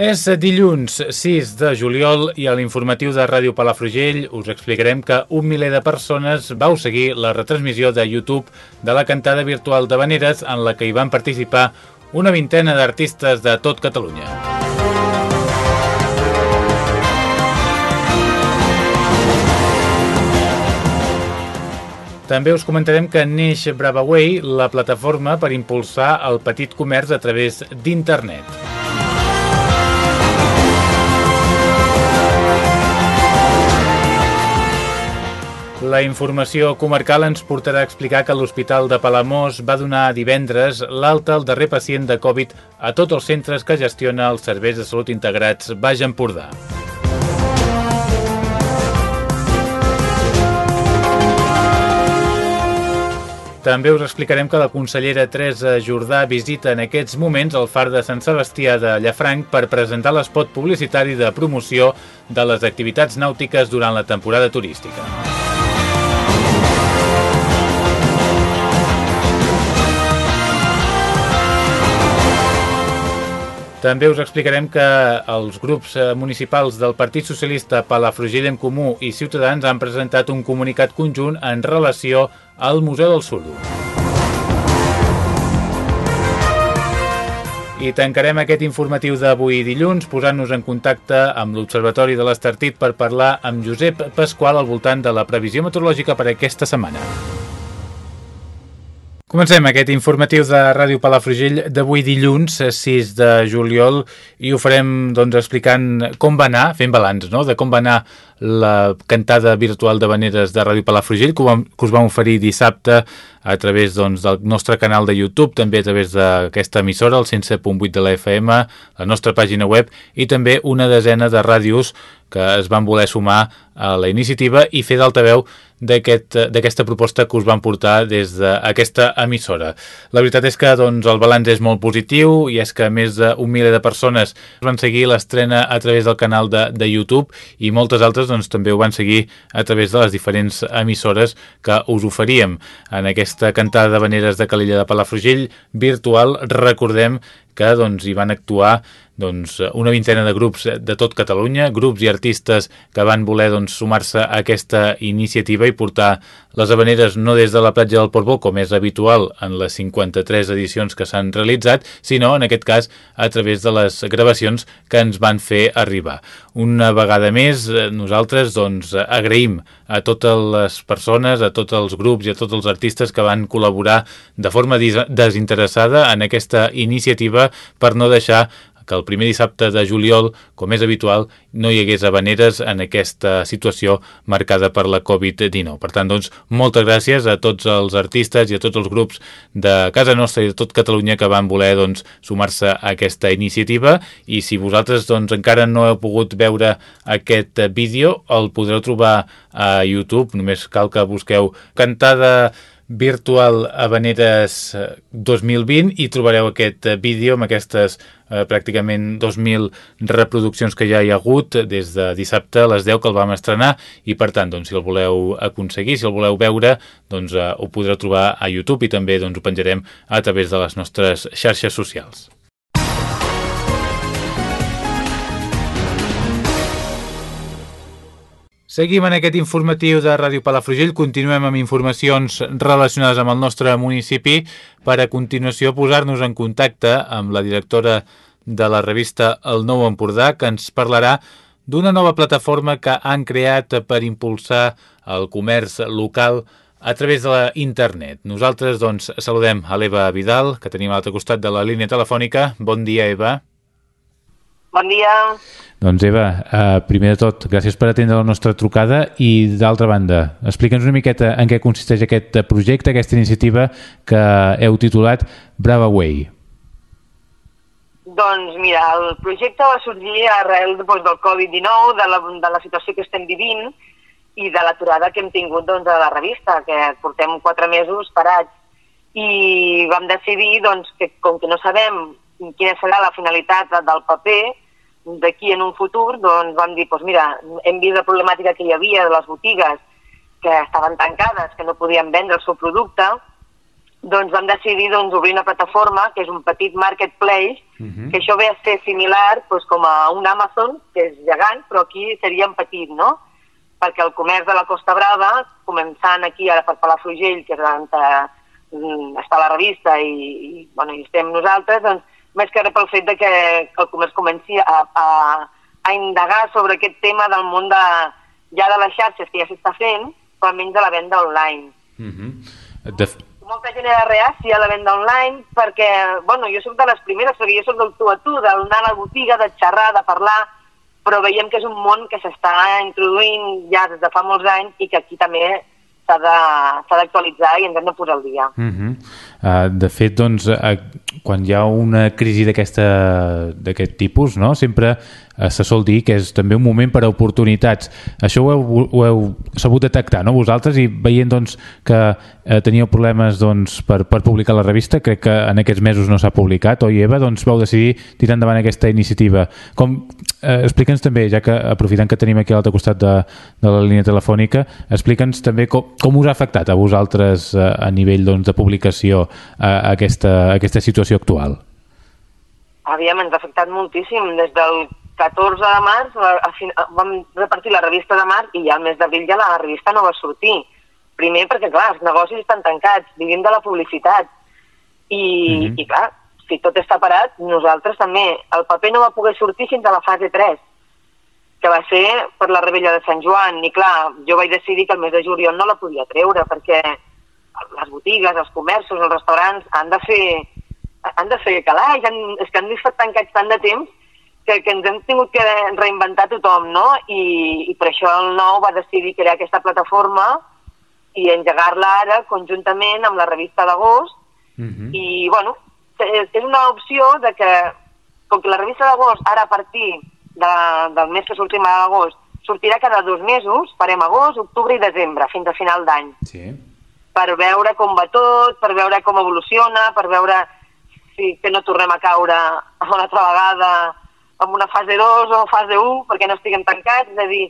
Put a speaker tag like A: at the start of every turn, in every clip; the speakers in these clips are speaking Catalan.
A: És dilluns 6 de juliol i a l'informatiu de Ràdio Palafrugell us explicarem que un miler de persones vau seguir la retransmissió de YouTube de la cantada virtual de Vaneres en la que hi van participar una vintena d'artistes de tot Catalunya. També us comentarem que neix Bravaway, la plataforma per impulsar el petit comerç a través d'internet. La informació comarcal ens portarà a explicar que l'Hospital de Palamós va donar divendres l'alta al darrer pacient de Covid a tots els centres que gestiona els serveis de salut integrats Baix Empordà. També us explicarem que la consellera Teresa Jordà visita en aquests moments el far de Sant Sebastià de Llafranc per presentar l'espot publicitari de promoció de les activitats nàutiques durant la temporada turística. També us explicarem que els grups eh, municipals del Partit Socialista, Palafrugell en Comú i Ciutadans han presentat un comunicat conjunt en relació al Museu del Surdo. I tancarem aquest informatiu d'avui dilluns posant-nos en contacte amb l'Observatori de l'Estartit per parlar amb Josep Pasqual al voltant de la previsió meteorològica per aquesta setmana. Comencem aquest informatiu de Ràdio Palafrugell d'avui dilluns, 6 de juliol, i ho farem doncs, explicant com va anar, fent balanç no? de com va anar la cantada virtual de Vaneres de Ràdio Palafrugell, que, vam, que us vam oferir dissabte a través doncs, del nostre canal de YouTube, també a través d'aquesta emissora, el 107.8 de la FM, la nostra pàgina web, i també una desena de ràdios que es van voler sumar a la iniciativa i fer d'altaveu d'aquesta aquest, proposta que us van portar des d'aquesta emissora. La veritat és que doncs, el balanç és molt positiu i és que més d'un miler de persones van seguir l'estrena a través del canal de, de YouTube i moltes altres doncs, també ho van seguir a través de les diferents emissores que us oferíem en aquesta cantada de veneres de Calella de Palafrugell virtual. Recordem que doncs, hi van actuar doncs, una vintena de grups de tot Catalunya, grups i artistes que van voler doncs, sumar-se a aquesta iniciativa i portar les habaneres no des de la platja del Portbó, com és habitual en les 53 edicions que s'han realitzat, sinó, en aquest cas, a través de les gravacions que ens van fer arribar. Una vegada més, nosaltres doncs, agraïm a totes les persones, a tots els grups i a tots els artistes que van col·laborar de forma desinteressada en aquesta iniciativa per no deixar que el primer dissabte de juliol, com és habitual, no hi hagués habaneres en aquesta situació marcada per la Covid-19. Per tant, doncs, moltes gràcies a tots els artistes i a tots els grups de casa nostra i de tot Catalunya que van voler doncs, sumar-se a aquesta iniciativa i si vosaltres doncs, encara no heu pogut veure aquest vídeo, el podreu trobar a YouTube, només cal que busqueu cantada Virtual Habaneres 2020 i trobareu aquest vídeo amb aquestes eh, pràcticament 2.000 reproduccions que ja hi ha hagut des de dissabte a les 10 que el vam estrenar i per tant, doncs, si el voleu aconseguir, si el voleu veure, doncs eh, ho podreu trobar a YouTube i també doncs, ho penjarem a través de les nostres xarxes socials. Seguim en aquest informatiu de Ràdio Palafrugell, continuem amb informacions relacionades amb el nostre municipi per a continuació posar-nos en contacte amb la directora de la revista El Nou Empordà que ens parlarà d'una nova plataforma que han creat per impulsar el comerç local a través de la internet. Nosaltres doncs saludem a l'Eva Vidal, que tenim a l'altre costat de la línia telefònica. Bon dia, Eva.
B: Bon dia.
A: Doncs Eva, eh, primer de tot, gràcies per atendre la nostra trucada i d'altra banda, explica'ns una miqueta en què consisteix aquest projecte, aquesta iniciativa que heu titulat Brava Way.
B: Doncs mira, el projecte va sorgir arrel doncs, del Covid-19, de, la, de la situació que estem vivint i de l'aturada que hem tingut doncs, a la revista, que portem quatre mesos parats. I vam decidir doncs, que com que no sabem quina serà la finalitat del paper d'aquí en un futur, doncs vam dir, doncs mira, hem vist la problemàtica que hi havia de les botigues que estaven tancades, que no podien vendre el seu producte, doncs vam decidir doncs, obrir una plataforma que és un petit marketplace, uh mhm. -huh. que això ve a ser similar doncs, com a un Amazon, que és gegant, però aquí seria en petit, no? Perquè el comerç de la Costa Brava, començant aquí ara per Palafrugell, que és on eh, està la revista i, i, bueno, i estem nosaltres, doncs més que res pel fet de que, que el comerç comenci a, a, a indagar sobre aquest tema del món de, ja de les xarxes que ja s'està fent, però almenys de la venda online. Mm -hmm. de... Molta gent era reàcia a la venda online perquè, bueno, jo soc de les primeres, perquè jo soc del tu a tu, d'anar a la botiga, de xerrar, de parlar, però veiem que és un món que s'està introduint ja des de fa molts anys i que aquí també s'ha d'actualitzar i ens hem de posar al dia. Uh -huh.
A: uh, de fet, doncs, quan hi ha una crisi d'aquest tipus, no? sempre se sol dir que és també un moment per a oportunitats. Això ho heu, ho heu sabut detectar, no?, vosaltres, i veient doncs, que uh, teníeu problemes doncs, per, per publicar la revista, crec que en aquests mesos no s'ha publicat, oi, Eva? Doncs vau decidir tirar endavant aquesta iniciativa. Com, eh, explica'ns també, ja que aprofitant que tenim aquí a l'altre costat de, de la línia telefònica, explica'ns també com, com us ha afectat a vosaltres eh, a nivell doncs, de publicació eh, aquesta, aquesta situació actual.
B: Aviam, ens ha afectat moltíssim. Des del 14 de març a, a, vam repartir la revista de març i ja al mes d'abril ja la revista no va sortir. Primer perquè, clar, els negocis estan tancats, vivim de la publicitat. I, mm -hmm. i clar, si tot està parat, nosaltres també. El paper no va poder sortir fins a la fase 3, que va ser per la rebella de Sant Joan. I clar, jo vaig decidir que el mes de juliol no la podia treure, perquè les botigues, els comerços, els restaurants han de fer, han de fer calaix, han, és que han estat tancats tant de temps que, que ens hem tingut que reinventar tothom, no? I, i per això el nou va decidir crear aquesta plataforma i engegar-la ara conjuntament amb la revista d'agost uh mhm. -huh. i, bueno, és, és una opció de que, com que la revista d'agost, ara a partir de, del mes que sortim a l'agost, sortirà cada dos mesos, farem agost, octubre i desembre, fins a final d'any. Sí. Per veure com va tot, per veure com evoluciona, per veure si que no tornem a caure una altra vegada en una fase 2 o fase 1 perquè no estiguem tancats, és a dir,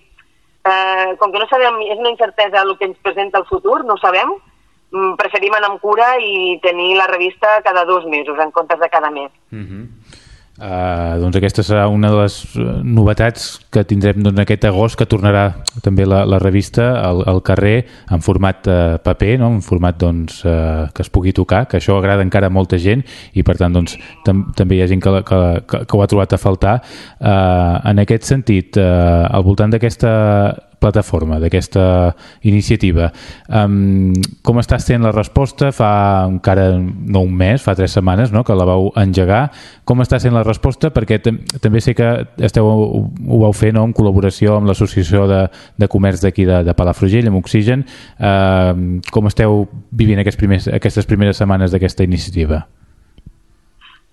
B: eh, com que no sabem, és una incertesa el que ens presenta el futur, no sabem, Mm, preferim anar amb cura i tenir la revista cada dos mesos en comptes de cada mes. Uh -huh.
A: Uh, doncs aquesta serà una de les eh, novetats que tindrem doncs, aquest agost que tornarà també la, la revista al, al carrer en format uh, paper, no? en format doncs, uh, que es pugui tocar, que això agrada encara a molta gent i per tant doncs, tam també hi ha gent que, que, que, que ho ha trobat a faltar. Uh, en aquest sentit, uh, al voltant d'aquesta plataforma, d'aquesta iniciativa. Um, com està sent la resposta? Fa encara no un mes, fa tres setmanes no?, que la vau engegar. Com està sent la resposta? Perquè també sé que esteu, ho vau fer no?, en col·laboració amb l'Associació de, de Comerç d'aquí de, de Palafrugell, amb Oxigen. Uh, com esteu vivint aquests primers, aquestes primeres setmanes d'aquesta iniciativa?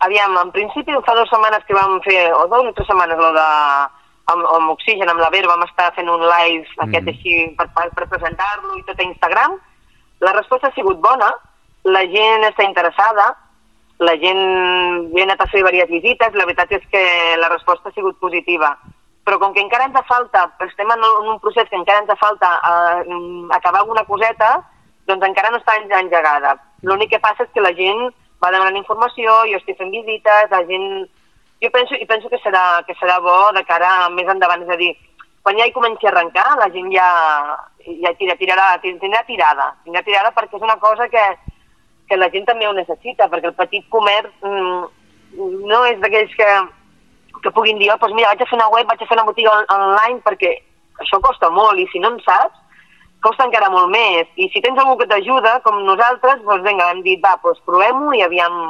B: Aviam, en principi fa dues setmanes que vam fer, o dues o tres setmanes, lo de amb, amb Oxigen, amb la Ver, vam estar fent un live mm. aquest així per, per, per presentar-lo i tot a Instagram. La resposta ha sigut bona, la gent està interessada, la gent ha anat a fer diverses visites, la veritat és que la resposta ha sigut positiva. Però com que encara ens falta, estem en un procés que encara ens falta uh, acabar alguna coseta, doncs encara no està engegada. L'únic que passa és que la gent va demanant informació, jo estic fent visites, la gent jo penso, i penso que serà, que serà bo de cara a més endavant, és a dir, quan ja hi comenci a arrencar, la gent ja, ja tira, tirarà, tindrà tirada, tindrà tirada perquè és una cosa que, que la gent també ho necessita, perquè el petit comerç mm, no és d'aquells que, que puguin dir, oh, doncs mira, vaig a fer una web, vaig a fer una botiga online, perquè això costa molt, i si no en saps, costa encara molt més. I si tens algú que t'ajuda, com nosaltres, doncs vinga, hem dit, va, doncs provem-ho i aviam,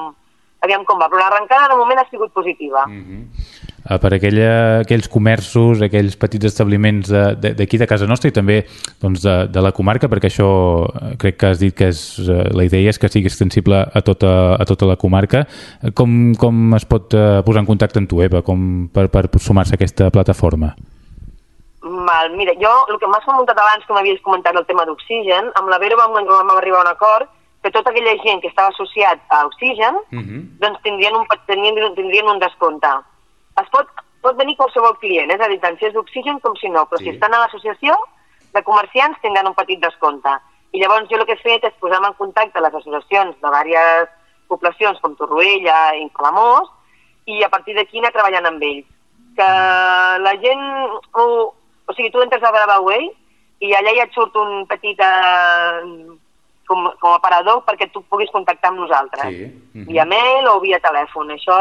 B: aviam com va, però l'arrencada de moment ha sigut positiva. Mm -hmm.
A: Eh, per aquella, aquells comerços, aquells petits establiments d'aquí de, de casa nostra i també doncs, de, de la comarca, perquè això eh, crec que has dit que és, eh, la idea és que sigui extensible a tota, a tota la comarca. Com, com es pot posar en contacte amb tu, Eva, com per, per sumar-se a aquesta plataforma?
B: Mal. Mira, jo, el que m'has comentat abans, que m'havies comentat el tema d'oxigen, amb la Vero vam, vam arribar a un acord que tota aquella gent que estava associat a Oxigen uh mhm. -huh. doncs tindrien un, tindrien, tindrien un descompte. Es pot, pot venir qualsevol client, és a dir, tant si és d'Oxigen com si no, però sí. si estan a l'associació de comerciants tindran un petit descompte. I llavors jo el que he fet és posar-me en contacte les associacions de diverses poblacions com Torroella i Palamós i a partir d'aquí anar treballant amb ells. Que la gent... O, o sigui, tu entres a Bravaway i allà ja et surt un petit eh, com, com a parador perquè tu puguis contactar amb nosaltres. Sí. Uh -huh. Via mail o via telèfon. Això,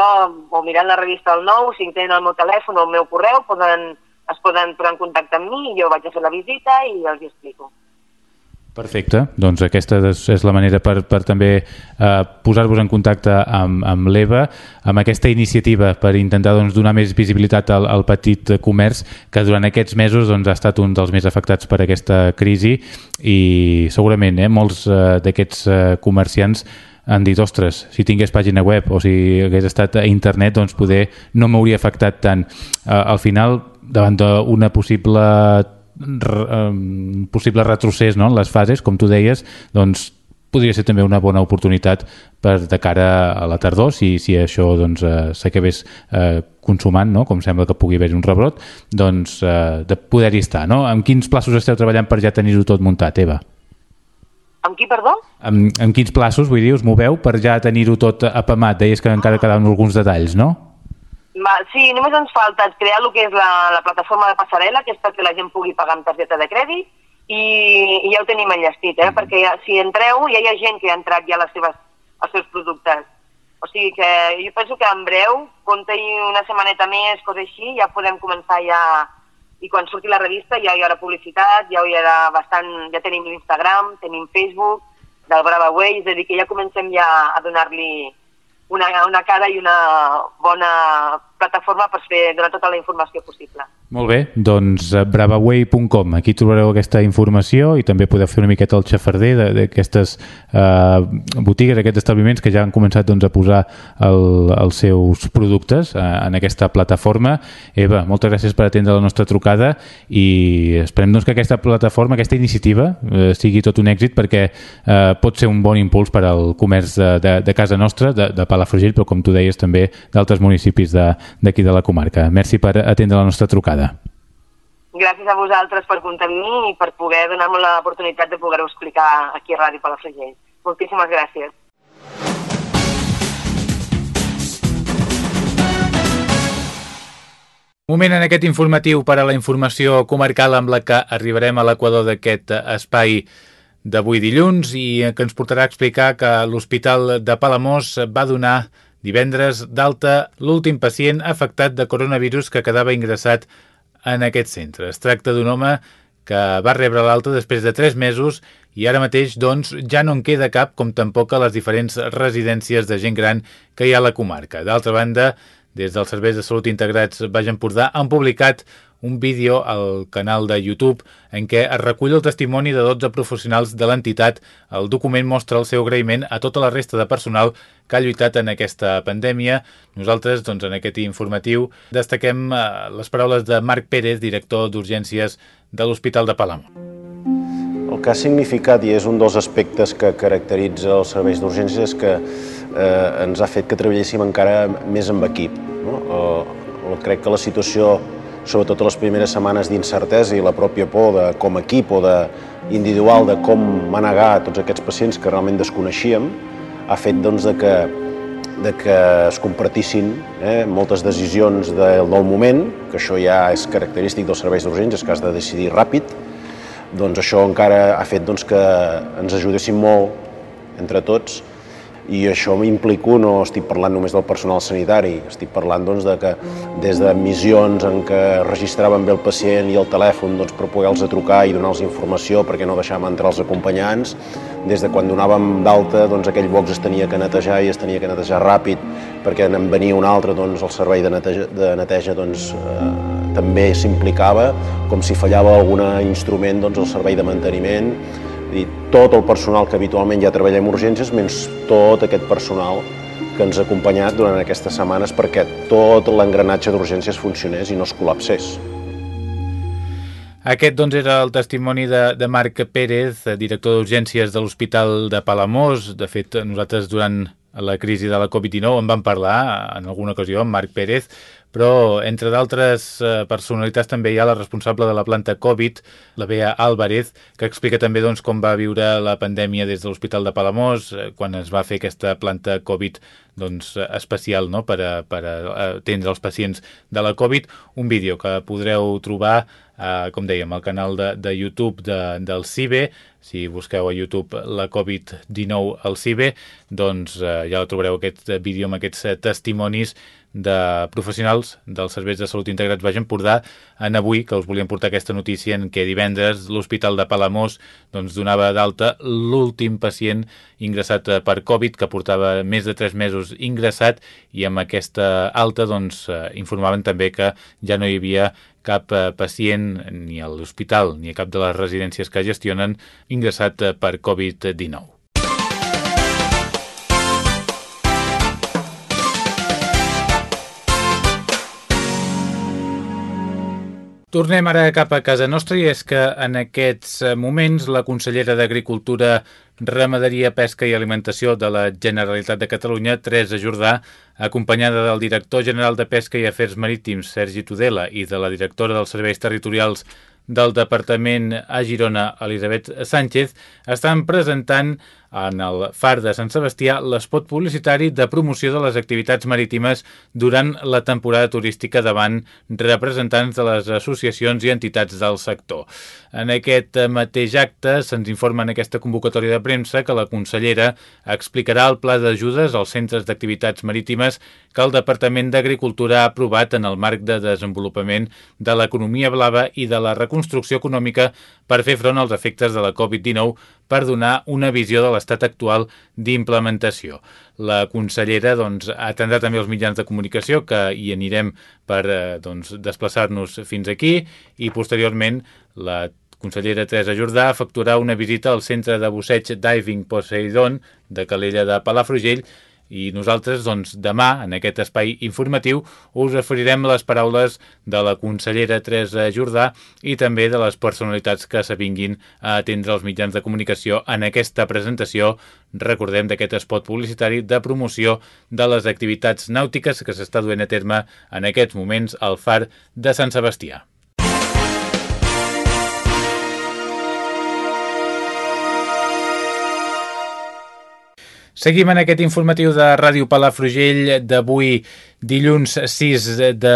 B: o mirant la revista del nou, si tenen el meu telèfon o el meu correu, poden, es poden posar en contacte amb mi i jo vaig a fer la visita i els hi explico.
A: Perfecte, doncs aquesta és la manera per, per també eh, posar-vos en contacte amb, amb l'EVA, amb aquesta iniciativa per intentar doncs, donar més visibilitat al, al petit comerç que durant aquests mesos doncs, ha estat un dels més afectats per aquesta crisi i segurament eh, molts eh, d'aquests eh, comerciants han dit, ostres, si tingués pàgina web o si hagués estat a internet, doncs poder no m'hauria afectat tant. Eh, al final, davant d'una possible um, possible retrocés no? en les fases, com tu deies, doncs podria ser també una bona oportunitat per de cara a la tardor, si, si això doncs, eh, s'acabés eh, consumant, no? com sembla que pugui haver un rebrot, doncs eh, de poder-hi estar. No? Amb quins plaços esteu treballant per ja tenir-ho tot muntat, Eva?
B: Amb qui, perdó?
A: Amb, amb quins plaços, vull dir, us moveu per ja tenir-ho tot apamat? Deies que encara quedaven alguns detalls, no?
B: Sí, només ens falta crear el que és la, la plataforma de passarel·la, que és perquè la gent pugui pagar amb targeta de crèdit, i, i ja ho tenim enllestit, eh? Mm. perquè ja, si entreu ja hi ha gent que ha entrat ja les seves, els seus productes. O sigui que jo penso que en breu, compta-hi una setmaneta més, cosa així, ja podem començar ja... I quan surti la revista ja hi haurà publicitat, ja hi haurà bastant... Ja tenim l'Instagram, tenim Facebook, del Brava Way, és a dir, que ja comencem ja a donar-li una, una cara i una bona plataforma per fer donar tota la informació possible.
A: Molt bé, doncs eh, bravaway.com, aquí trobareu aquesta informació i també podeu fer una miqueta el xafarder d'aquestes eh, botigues, aquests establiments que ja han començat doncs, a posar el, els seus productes eh, en aquesta plataforma. Eva, moltes gràcies per atendre la nostra trucada i esperem doncs, que aquesta plataforma, aquesta iniciativa eh, sigui tot un èxit perquè eh, pot ser un bon impuls per al comerç de, de, de casa nostra, de, de Palafrugell, però com tu deies també d'altres municipis de, d'aquí de la comarca. Merci per atendre la nostra trucada.
B: Gràcies a vosaltres per comptar amb mi i per poder donar-me l'oportunitat de poder-ho explicar aquí a Ràdio Palafrugell. Moltíssimes gràcies.
A: Moment en aquest informatiu per a la informació comarcal amb la que arribarem a l'equador d'aquest espai d'avui dilluns i que ens portarà a explicar que l'Hospital de Palamós va donar Divendres d'alta l'últim pacient afectat de coronavirus que quedava ingressat en aquest centre. Es tracta d'un home que va rebre l'alta després de 3 mesos i ara mateix doncs, ja no en queda cap, com tampoc a les diferents residències de gent gran que hi ha a la comarca. D'altra banda, des dels serveis de salut integrats Baix Empordà han publicat un vídeo al canal de YouTube en què es recull el testimoni de 12 professionals de l'entitat. El document mostra el seu agraïment a tota la resta de personal que ha lluitat en aquesta pandèmia. Nosaltres, doncs, en aquest informatiu, destaquem eh, les paraules de Marc Pérez, director d'Urgències de l'Hospital de Palamó.
C: El que ha significat i és un dels aspectes que caracteritza els serveis d'urgències és que eh, ens ha fet que treballéssim encara més amb equip. No? Eh, crec que la situació sobretot a les primeres setmanes d'incertesa i la pròpia por de, com a equip o de, individual de com manegar tots aquests pacients que realment desconeixíem, ha fet doncs, de, que, de que es compartissin eh, moltes decisions de, del moment, que això ja és característic dels serveis d'urgències, que has de decidir ràpid, doncs això encara ha fet doncs, que ens ajudéssim molt entre tots i això m'implico, no estic parlant només del personal sanitari, estic parlant doncs, de que des de missions en què registraven bé el pacient i el telèfon doncs, per poder-los trucar i donar-los informació perquè no deixàvem entrar els acompanyants, des de quan donàvem d'alta doncs, aquell box es tenia que netejar i es tenia que netejar ràpid perquè en venia un altre, doncs, el servei de neteja, de neteja doncs, eh, també s'implicava, com si fallava algun instrument, doncs, el servei de manteniment, i tot el personal que habitualment ja treballa en urgències, menys tot aquest personal que ens ha acompanyat durant aquestes setmanes perquè tot l'engranatge d'urgències funcionés i no es col·lapsés.
A: Aquest doncs, era el testimoni de, de Marc Pérez, director d'urgències de l'Hospital de Palamós. De fet, nosaltres durant la crisi de la Covid-19 en vam parlar en alguna ocasió amb Marc Pérez, però entre d'altres eh, personalitats també hi ha la responsable de la planta Covid, la Bea Álvarez, que explica també doncs, com va viure la pandèmia des de l'Hospital de Palamós, eh, quan es va fer aquesta planta Covid doncs, especial no? per, a, per a atendre els pacients de la Covid. Un vídeo que podreu trobar, eh, com dèiem, al canal de, de YouTube de, del CIBE, si busqueu a YouTube la Covid-19 al CIBE, doncs eh, ja trobareu aquest vídeo amb aquests testimonis de professionals dels serveis de salut integrats Baix Empordà en avui, que us volíem portar aquesta notícia en què divendres l'Hospital de Palamós doncs, donava d'alta l'últim pacient ingressat eh, per Covid, que portava més de 3 mesos ingressat i amb aquesta alta doncs, eh, informaven també que ja no hi havia cap eh, pacient ni a l'hospital ni a cap de les residències que gestionen ingressat per Covid-19. Tornem ara cap a casa nostra i és que en aquests eh, moments la consellera d'Agricultura, Ramaderia, Pesca i Alimentació de la Generalitat de Catalunya, Teresa Jordà, acompanyada del director general de Pesca i Afers Marítims, Sergi Tudela, i de la directora dels Serveis Territorials del Departament a Girona, Elisabet Sánchez, estan presentant en el Far de Sant Sebastià l'espot publicitari de promoció de les activitats marítimes durant la temporada turística davant representants de les associacions i entitats del sector. En aquest mateix acte se'ns informa en aquesta convocatòria de premsa que la consellera explicarà el pla d'ajudes als centres d'activitats marítimes que el Departament d'Agricultura ha aprovat en el marc de desenvolupament de l'economia blava i de la reconstrucció econòmica per fer front als efectes de la Covid-19 per donar una visió de l'estat actual d'implementació. La consellera doncs, atendrà també els mitjans de comunicació que hi anirem per eh, doncs, desplaçar-nos fins aquí i posteriorment la consellera Teresa Jordà efectuarà una visita al centre de busseig Diving Poseidon de Calella de Palafrugell i nosaltres, doncs, demà, en aquest espai informatiu, us oferirem les paraules de la consellera Teresa Jordà i també de les personalitats que s'avinguin a atendre els mitjans de comunicació en aquesta presentació, recordem, d'aquest espot publicitari de promoció de les activitats nàutiques que s'està duent a terme en aquests moments al far de Sant Sebastià. Seguim en aquest informatiu de Ràdio Palafrugell d'avui dilluns 6 de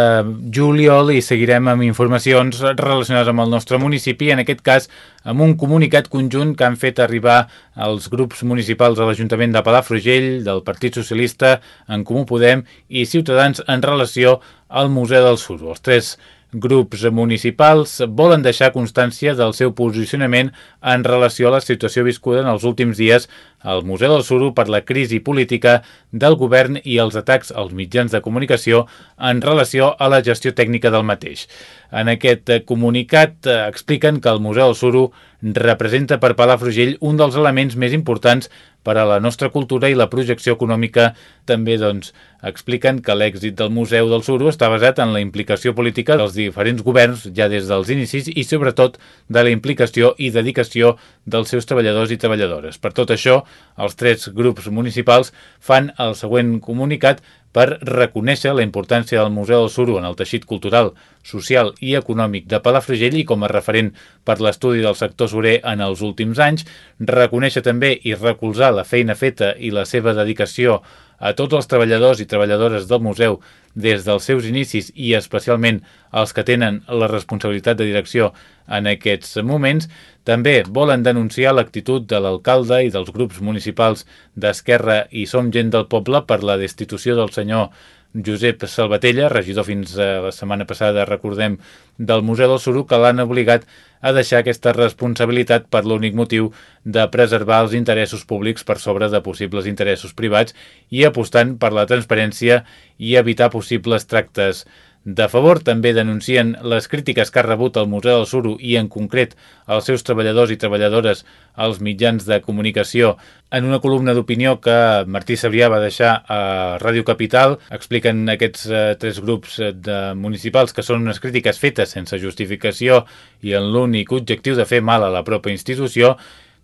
A: juliol i seguirem amb informacions relacionades amb el nostre municipi, en aquest cas amb un comunicat conjunt que han fet arribar els grups municipals de l'Ajuntament de Palafrugell, del Partit Socialista, en Comú Podem i Ciutadans en relació al Museu del Suro. Els tres grups municipals volen deixar constància del seu posicionament en relació a la situació viscuda en els últims dies al Museu del Suro per la crisi política del govern i els atacs als mitjans de comunicació en relació a la gestió tècnica del mateix. En aquest comunicat eh, expliquen que el Museu del Suro representa per Palafrugell un dels elements més importants per a la nostra cultura i la projecció econòmica. També doncs, expliquen que l'èxit del Museu del Suro està basat en la implicació política dels diferents governs ja des dels inicis i sobretot de la implicació i dedicació dels seus treballadors i treballadores. Per tot això, els tres grups municipals fan el següent comunicat per reconèixer la importància del Museu del Suro en el teixit cultural, social i econòmic de Palafrugell i com a referent per l'estudi del sector surer en els últims anys, reconèixer també i recolzar la feina feta i la seva dedicació a tots els treballadors i treballadores del museu des dels seus inicis i especialment els que tenen la responsabilitat de direcció en aquests moments, també volen denunciar l'actitud de l'alcalde i dels grups municipals d'Esquerra i Som Gent del Poble per la destitució del senyor Josep Salvatella, regidor fins a la setmana passada, recordem, del Museu del Suro, que l'han obligat a deixar aquesta responsabilitat per l'únic motiu de preservar els interessos públics per sobre de possibles interessos privats i apostant per la transparència i evitar possibles tractes de favor també denuncien les crítiques que ha rebut el Museu del Suro i en concret els seus treballadors i treballadores als mitjans de comunicació en una columna d'opinió que Martí Sabrià va deixar a Ràdio Capital. Expliquen aquests eh, tres grups de municipals que són unes crítiques fetes sense justificació i en l'únic objectiu de fer mal a la pròpia institució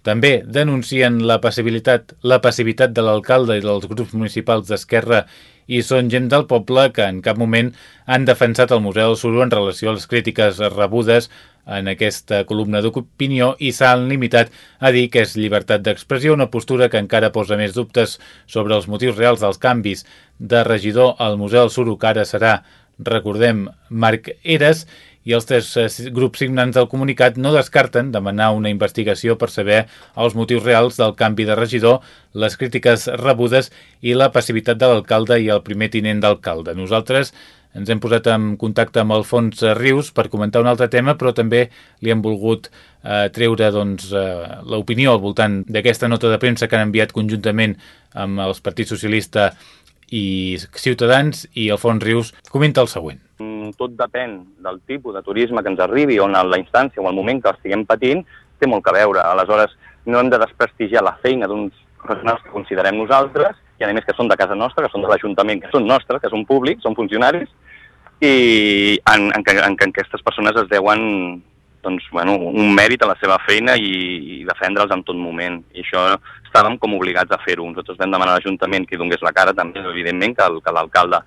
A: també denuncien la passibilitat, la passivitat de l'alcalde i dels grups municipals d'Esquerra i són gent del poble que en cap moment han defensat el Museu del Suro en relació a les crítiques rebudes en aquesta columna d'opinió i s'han limitat a dir que és llibertat d'expressió, una postura que encara posa més dubtes sobre els motius reals dels canvis de regidor al Museu del Suro, que ara serà, recordem, Marc Eres, i els tres eh, grups signants del comunicat no descarten demanar una investigació per saber els motius reals del canvi de regidor, les crítiques rebudes i la passivitat de l'alcalde i el primer tinent d'alcalde. Nosaltres ens hem posat en contacte amb Alfons Rius per comentar un altre tema, però també li hem volgut eh, treure doncs, eh, l'opinió al voltant d'aquesta nota de premsa que han enviat conjuntament amb els Partit Socialista i Ciutadans i Alfons Rius comenta el següent.
D: Tot depèn del tipus de turisme que ens arribi o en la instància o el moment que estiguem patint, té molt que veure. Aleshores, no hem de desprestigiar la feina d'uns professionals que considerem nosaltres, i a més que són de casa nostra, que són de l'Ajuntament, que són nostres, que són públics, són funcionaris, i en, en, en, en què aquestes persones es deuen doncs, bueno, un mèrit a la seva feina i, i defendre'ls en tot moment. I això estàvem com obligats a fer-ho. Nosaltres vam demanar a l'Ajuntament que donés la cara també, evidentment, que l'alcalde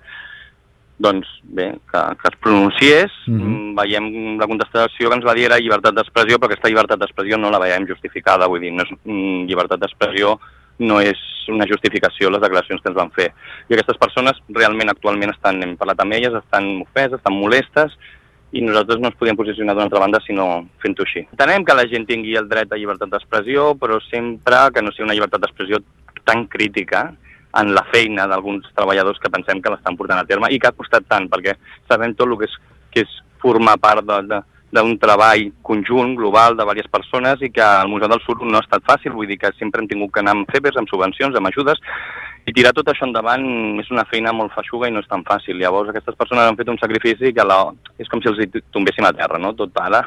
D: doncs bé, que, que es pronunciés, mm -hmm. veiem la contestació que ens va dir era llibertat d'expressió, però aquesta llibertat d'expressió no la veiem justificada, vull dir, no és, mm, llibertat d'expressió no és una justificació les declaracions que ens van fer. I aquestes persones realment actualment estan, hem parlat amb elles, estan ofeses, estan molestes, i nosaltres no ens podíem posicionar d'una altra banda sinó fent-ho així. Entenem que la gent tingui el dret a llibertat d'expressió, però sempre que no sigui una llibertat d'expressió tan crítica en la feina d'alguns treballadors que pensem que l'estan portant a terme i que ha costat tant, perquè sabem tot el que és, que és formar part d'un treball conjunt, global, de diverses persones i que al Museu del Sur no ha estat fàcil, vull dir que sempre hem tingut que anar amb FEBES, amb subvencions, amb ajudes, i tirar tot això endavant és una feina molt feixuga i no és tan fàcil. Llavors aquestes persones han fet un sacrifici que la... és com si els tombéssim a terra, no? Tot ara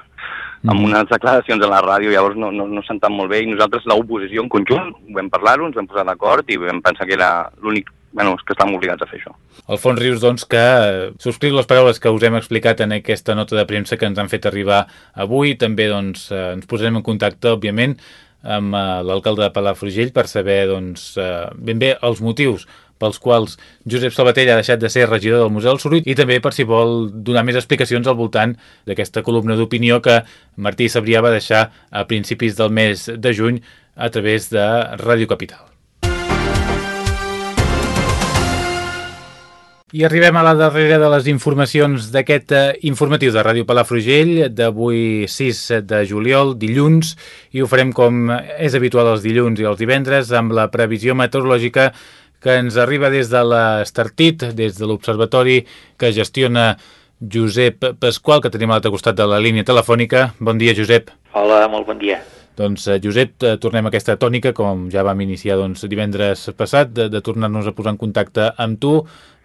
D: amb mm. unes declaracions a la ràdio, llavors no, no, no s'entén molt bé, i nosaltres l'oposició en conjunt vam parlar-ho, ens vam posar d'acord i vam pensar que era l'únic bueno, que estàvem obligats a fer això.
A: Alfons Rius, doncs, que subscriu les paraules que us hem explicat en aquesta nota de premsa que ens han fet arribar avui. També doncs, eh, ens posarem en contacte, òbviament, amb uh, l'alcalde de Palafrugell per saber doncs, uh, ben bé els motius pels quals Josep Salvatell ha deixat de ser regidor del Museu del Soroll i també per si vol donar més explicacions al voltant d'aquesta columna d'opinió que Martí Sabrià va deixar a principis del mes de juny a través de Ràdio Capital. I arribem a la darrera de les informacions d'aquest eh, informatiu de Ràdio Palafrugell d'avui 6 de juliol, dilluns, i ho farem com és habitual els dilluns i els divendres amb la previsió meteorològica que ens arriba des de l'Estartit, des de l'observatori que gestiona Josep Pasqual, que tenim a l'altre costat de la línia telefònica. Bon dia, Josep.
E: Hola, molt bon dia.
A: Doncs, eh, Josep, eh, tornem a aquesta tònica, com ja vam iniciar doncs, divendres passat, de, de tornar-nos a posar en contacte amb tu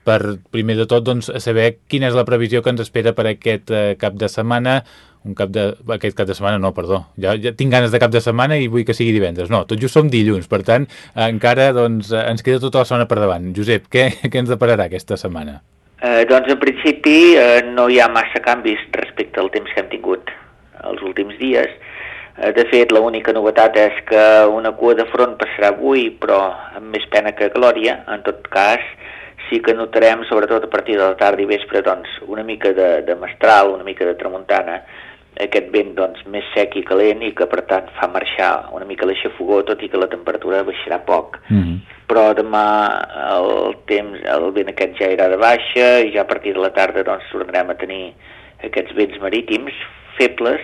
A: per, primer de tot, doncs, saber quina és la previsió que ens espera per aquest eh, cap de setmana, un cap de... aquest cap de setmana no, perdó, ja, ja tinc ganes de cap de setmana i vull que sigui divendres, no, tot just som dilluns, per tant, encara doncs, ens queda tota la setmana per davant. Josep, què, què ens depararà aquesta setmana?
E: Eh, doncs, en principi, eh, no hi ha massa canvis respecte al temps que hem tingut els últims dies. Eh, de fet, l'única novetat és que una cua de front passarà avui, però amb més pena que glòria. En tot cas, sí que notarem, sobretot a partir de la tarda i vespre, doncs, una mica de, de mestral, una mica de tramuntana, aquest vent doncs, més sec i calent i que per tant fa marxar una mica l'aixafogó tot i que la temperatura baixarà poc. Mm -hmm. però demà el temps, el vent aquest ja irà de baixa i ja a partir de la tarda doncs tornarem a tenir aquests vents marítims febles,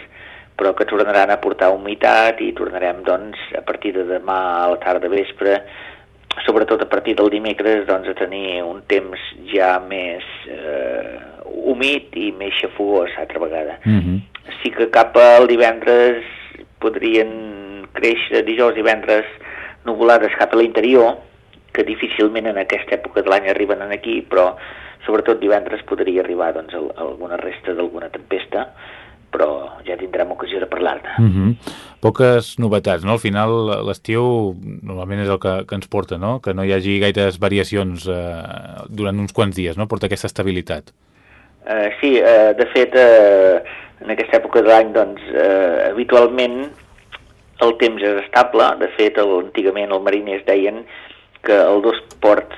E: però que tornaran a portar humitat i tornarem doncs a partir de demà a la tarda vespre sobretot a partir del dimecres doncs, a tenir un temps ja més eh, humit i més xafogós altra vegada. Mm -hmm. Sí que cap al divendres podrien créixer dijous, divendres, nuvolades cap a l'interior, que difícilment en aquesta època de l'any arriben aquí, però sobretot divendres podria arribar doncs, alguna resta d'alguna tempesta, però ja tindrem ocasió de parlar-ne.
A: Mm -hmm. Poques novetats, no? Al final l'estiu normalment és el que, que ens porta, no? Que no hi hagi gaires variacions eh, durant uns quants dies, no? Porta aquesta estabilitat.
E: Uh, sí, uh, de fet, uh, en aquesta època de l'any, doncs, uh, habitualment el temps és estable. De fet, el, antigament els mariners deien que els dos ports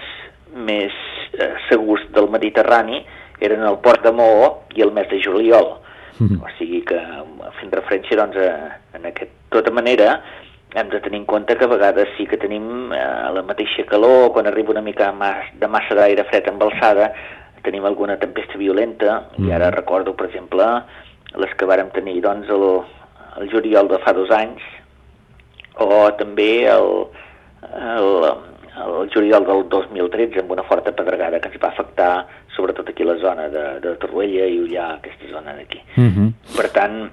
E: més uh, segurs del Mediterrani eren el port de Moó i el mes de juliol Mm. O sigui que, fent referència, doncs, a, en aquest, tota manera, hem de tenir en compte que a vegades sí que tenim eh, la mateixa calor, quan arriba una mica de massa d'aire fred amb alçada, tenim alguna tempesta violenta, mm. i ara recordo, per exemple, les que vàrem tenir doncs, el, el juliol de fa dos anys, o també el, el, el juliol del 2013 amb una forta pedregada que ens va afectar sobretot aquí la zona de, de Torroella i Ullà, aquesta zona d'aquí. Uh mhm. -huh. Per tant,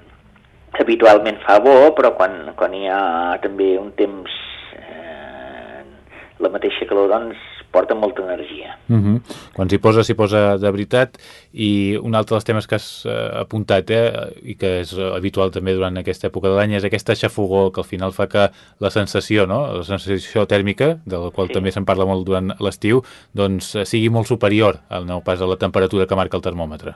E: habitualment fa bo, però quan, quan hi ha també un temps eh, la mateixa calor, doncs porta molta energia.
A: Uh mhm. -huh. Quan s'hi posa, s'hi posa de veritat i un altre dels temes que has eh, apuntat eh, i que és habitual també durant aquesta època de l'any és aquesta xafogó que al final fa que la sensació, no? la sensació tèrmica, de la qual sí. també se'n parla molt durant l'estiu, doncs eh, sigui molt superior al nou pas a la temperatura que marca el termòmetre.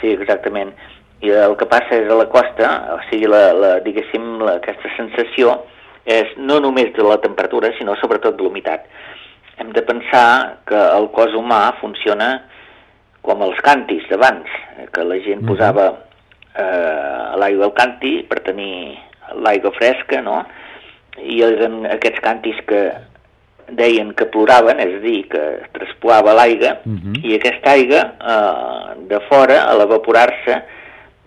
E: Sí, exactament. I el que passa és a la costa, o sigui, la, la, diguéssim, la, aquesta sensació és no només de la temperatura, sinó sobretot de l'humitat hem de pensar que el cos humà funciona com els cantis d'abans, eh, que la gent mhm. posava eh, l'aigua al canti per tenir l'aigua fresca, no? I eren aquests cantis que deien que ploraven, és a dir, que traspoava l'aigua, uh mhm. -huh. i aquesta aigua, eh, de fora, a l'evaporar-se,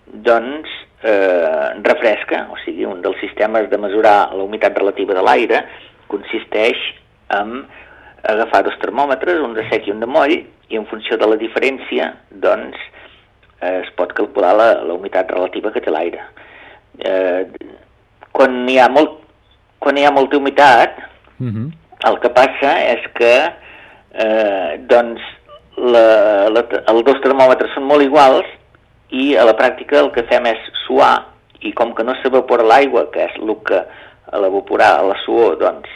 E: doncs, eh, refresca, o sigui, un dels sistemes de mesurar la humitat relativa de l'aire consisteix en agafar dos termòmetres, un de sec i un de moll, i en funció de la diferència, doncs, eh, es pot calcular la, la humitat relativa que té l'aire. Eh, quan, hi ha molt, quan hi ha molta humitat, uh mhm. -huh. el que passa és que eh, doncs, la, la, els dos termòmetres són molt iguals i a la pràctica el que fem és suar i com que no s'evapora l'aigua, que és el que a l'evaporar la suor doncs,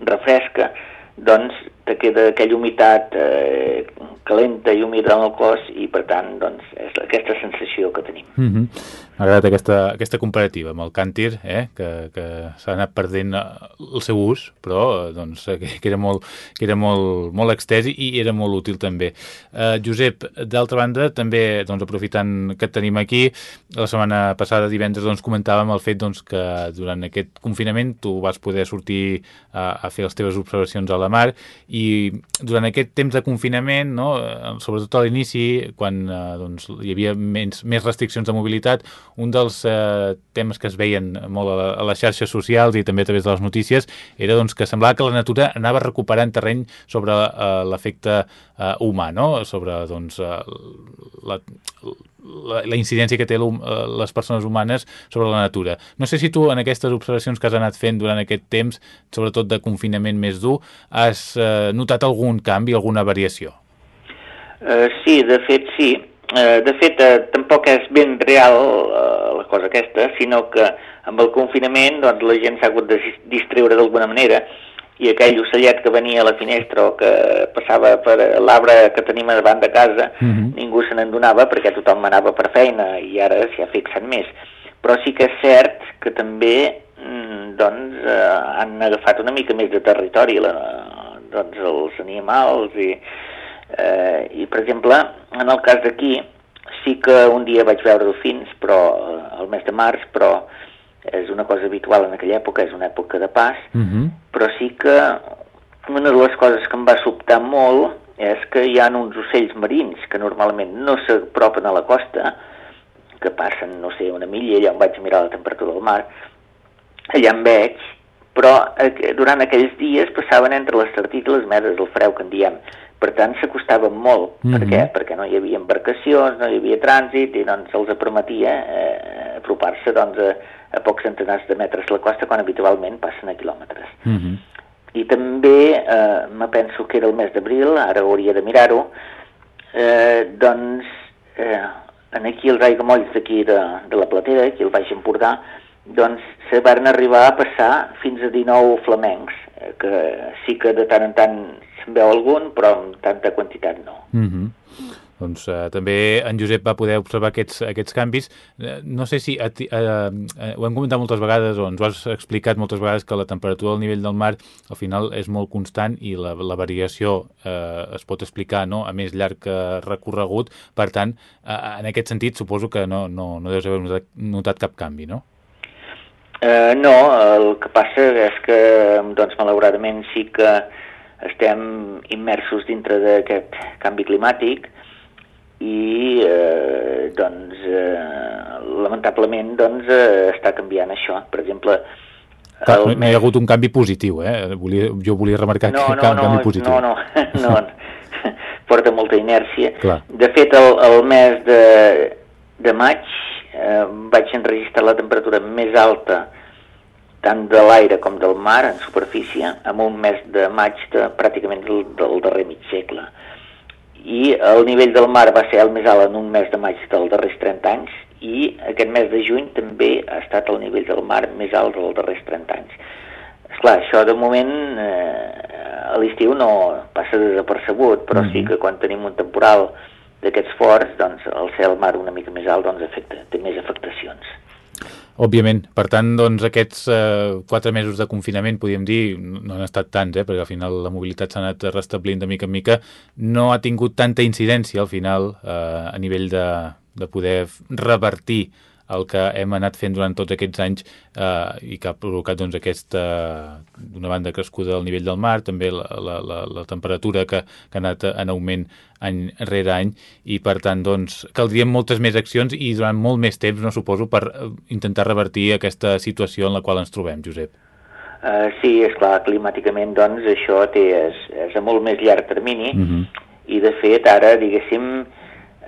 E: refresca, doncs te queda aquella humitat eh, calenta i humida en el cos i per tant doncs, és aquesta sensació que tenim.
A: Mm -hmm. M'ha agradat aquesta, aquesta comparativa amb el càntir, eh, que, que s'ha anat perdent eh, el seu ús, però doncs, que, que era, molt, que era molt, molt extès i era molt útil també. Uh, Josep, d'altra banda, també doncs, aprofitant que et tenim aquí, la setmana passada, divendres, doncs, comentàvem el fet doncs, que durant aquest confinament tu vas poder sortir a, a fer les teves observacions a la mar i durant aquest temps de confinament, no, eh, sobretot a l'inici, quan eh, doncs, hi havia més, més restriccions de mobilitat, un dels eh, temes que es veien molt a, la, a les xarxes socials i també a través de les notícies era doncs, que semblava que la natura anava recuperant terreny sobre eh, l'efecte eh, humà, no? sobre doncs, eh, la, la, la incidència que té eh, les persones humanes sobre la natura. No sé si tu en aquestes observacions que has anat fent durant aquest temps, sobretot de confinament més dur, has eh, notat algun canvi, alguna variació?
E: Uh, sí, de fet sí. Uh, de fet, uh, tampoc és ben real uh, la cosa aquesta, sinó que amb el confinament doncs, la gent s'ha hagut de distreure d'alguna manera i aquell ocellet que venia a la finestra o que passava per l'arbre que tenim davant de casa, mhm. -huh. ningú se n'endonava perquè tothom anava per feina i ara s'hi ha fixat més. Però sí que és cert que també mm, doncs, eh, han agafat una mica més de territori la, doncs, els animals i, eh, i, per exemple, en el cas d'aquí, sí que un dia vaig veure dofins, però el mes de març, però és una cosa habitual en aquella època, és una època de pas, uh mhm. -huh. però sí que una de les coses que em va sobtar molt és que hi ha uns ocells marins que normalment no s'apropen a la costa, que passen, no sé, una milla, allà on vaig mirar la temperatura del mar, allà em veig, però eh, durant aquells dies passaven entre les tartines i les medes del freu, que en diem. Per tant, s'acostaven molt. Mm -hmm. Per què? Perquè no hi havia embarcacions, no hi havia trànsit, i doncs els permetia eh, apropar-se doncs, a, a pocs centenars de metres a la costa, quan habitualment passen a quilòmetres. Mm -hmm. I també, eh, me penso que era el mes d'abril, ara hauria de mirar-ho, eh, doncs, eh, aquí els aigomolls d'aquí de, de la Platera, aquí al Baix Empordà, doncs se van arribar a passar fins a 19 flamencs, eh, que sí que de tant en tant se'n veu algun, però amb tanta quantitat no.
A: Mm -hmm. Doncs eh, també en Josep va poder observar aquests, aquests canvis. Eh, no sé si eh, eh, ho hem comentat moltes vegades o ens ho has explicat moltes vegades que la temperatura del nivell del mar al final és molt constant i la, la variació eh, es pot explicar no? a més llarg que recorregut. Per tant, eh, en aquest sentit suposo que no, no, no deus haver notat, notat cap canvi, no?
E: Eh, no, el que passa és que, doncs, malauradament sí que estem immersos dintre d'aquest canvi climàtic i, eh, doncs, eh, lamentablement, doncs, eh, està canviant això. Per exemple...
A: Clar, el... no hi ha hagut un canvi positiu, eh? Volia, jo volia remarcar
E: no,
A: que
E: no,
A: un canvi positiu.
E: No, no, no, porta molta inèrcia.
A: Clar.
E: De fet, el, el mes de, de maig eh, vaig enregistrar la temperatura més alta tant de l'aire com del mar en superfície en un mes de maig de, pràcticament del, del darrer mig segle. I el nivell del mar va ser el més alt en un mes de maig dels darrers 30 anys i aquest mes de juny també ha estat el nivell del mar més alt dels darrers 30 anys. Esclar, això de moment eh, a l'estiu no passa desapercebut, però mm -hmm. sí que quan tenim un temporal d'aquests forts, doncs el cel mar una mica més alt doncs afecta, té més afectacions.
A: Òbviament, per tant, doncs, aquests eh, quatre mesos de confinament, podríem dir, no han estat tants, eh, perquè al final la mobilitat s'ha anat restablint de mica en mica, no ha tingut tanta incidència al final eh, a nivell de, de poder revertir el que hem anat fent durant tots aquests anys eh, i que ha provocat doncs, aquesta, d'una banda crescuda del nivell del mar, també la, la, la, la temperatura que, que ha anat en augment any rere any i per tant doncs, caldrien moltes més accions i durant molt més temps, no suposo, per eh, intentar revertir aquesta situació en la qual ens trobem, Josep.
E: Uh, sí, és clar, climàticament doncs això té, és, és a molt més llarg termini uh mhm. -huh. i de fet ara, diguéssim,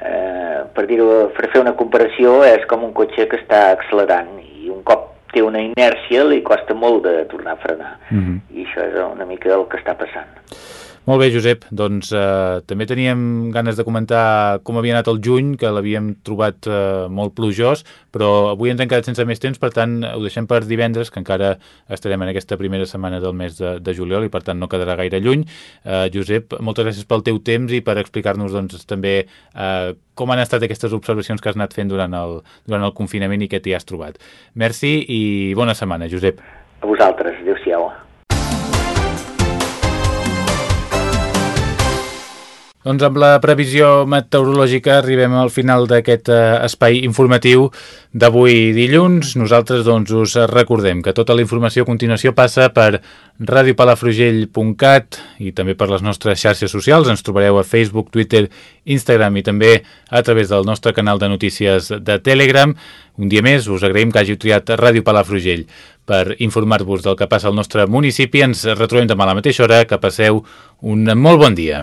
E: eh, per dir-ho, per fer una comparació, és com un cotxe que està accelerant i un cop té una inèrcia li costa molt de tornar a frenar. Mm -hmm. I això és una mica el que està passant.
A: Molt bé, Josep. Doncs eh, també teníem ganes de comentar com havia anat el juny, que l'havíem trobat eh, molt plujós, però avui ens hem quedat sense més temps, per tant ho deixem per divendres, que encara estarem en aquesta primera setmana del mes de, de juliol i per tant no quedarà gaire lluny. Eh, Josep, moltes gràcies pel teu temps i per explicar-nos doncs, també eh, com han estat aquestes observacions que has anat fent durant el, durant el confinament i què t'hi has trobat. Merci i bona setmana, Josep.
E: A vosaltres. Adéu-siau.
A: Doncs amb la previsió meteorològica arribem al final d'aquest eh, espai informatiu d'avui dilluns. Nosaltres doncs, us recordem que tota la informació a continuació passa per radiopalafrugell.cat i també per les nostres xarxes socials. Ens trobareu a Facebook, Twitter, Instagram i també a través del nostre canal de notícies de Telegram. Un dia més us agraïm que hàgiu triat Ràdio Palafrugell per informar-vos del que passa al nostre municipi. Ens retrobem demà a la mateixa hora. Que passeu un molt bon dia.